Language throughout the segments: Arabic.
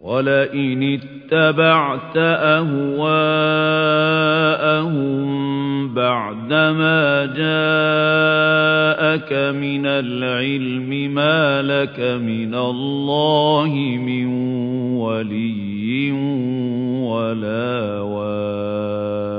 ولئن اتبعت أهواءهم بعدما جاءك من العلم ما لك من الله من ولي ولا واق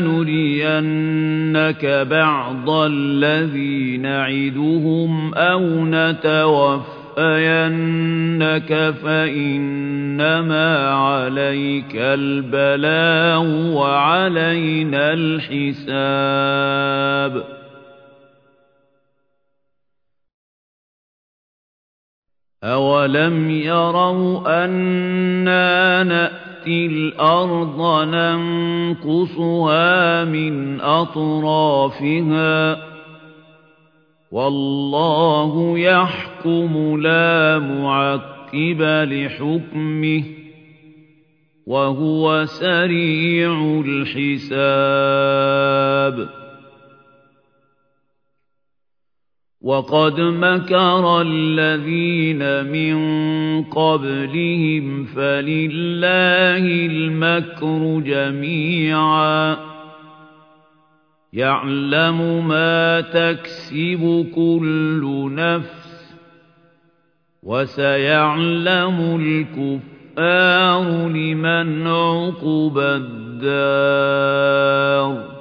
نُرِيَنَّكَ بَعْضَ الَّذِي نَعِدُهُمْ أَوْ نَتَوَفَّيَنَّكَ فَإِنَّمَا عَلَيْكَ الْبَلَاغُ وَعَلَيْنَا الْحِسَابُ أَوَلَمْ يَرَوْا أَنَّا نَأْتِي الأرض ننقصها من أطرافها والله يحكم لا معقب لحكمه وهو سريع الحساب وَقَدْ مَكَرَ الَّذِينَ مِن قَبْلِهِمْ فَلِلَّهِ الْمَكْرُ جَمِيعًا. يَعْلَمُ مَا تَكْسِبُ كُلُّ نَفْسٍ وَسَيَعْلَمُ الْكُفَّارُ لِمَنْ عُقْبَى الدَّارِ.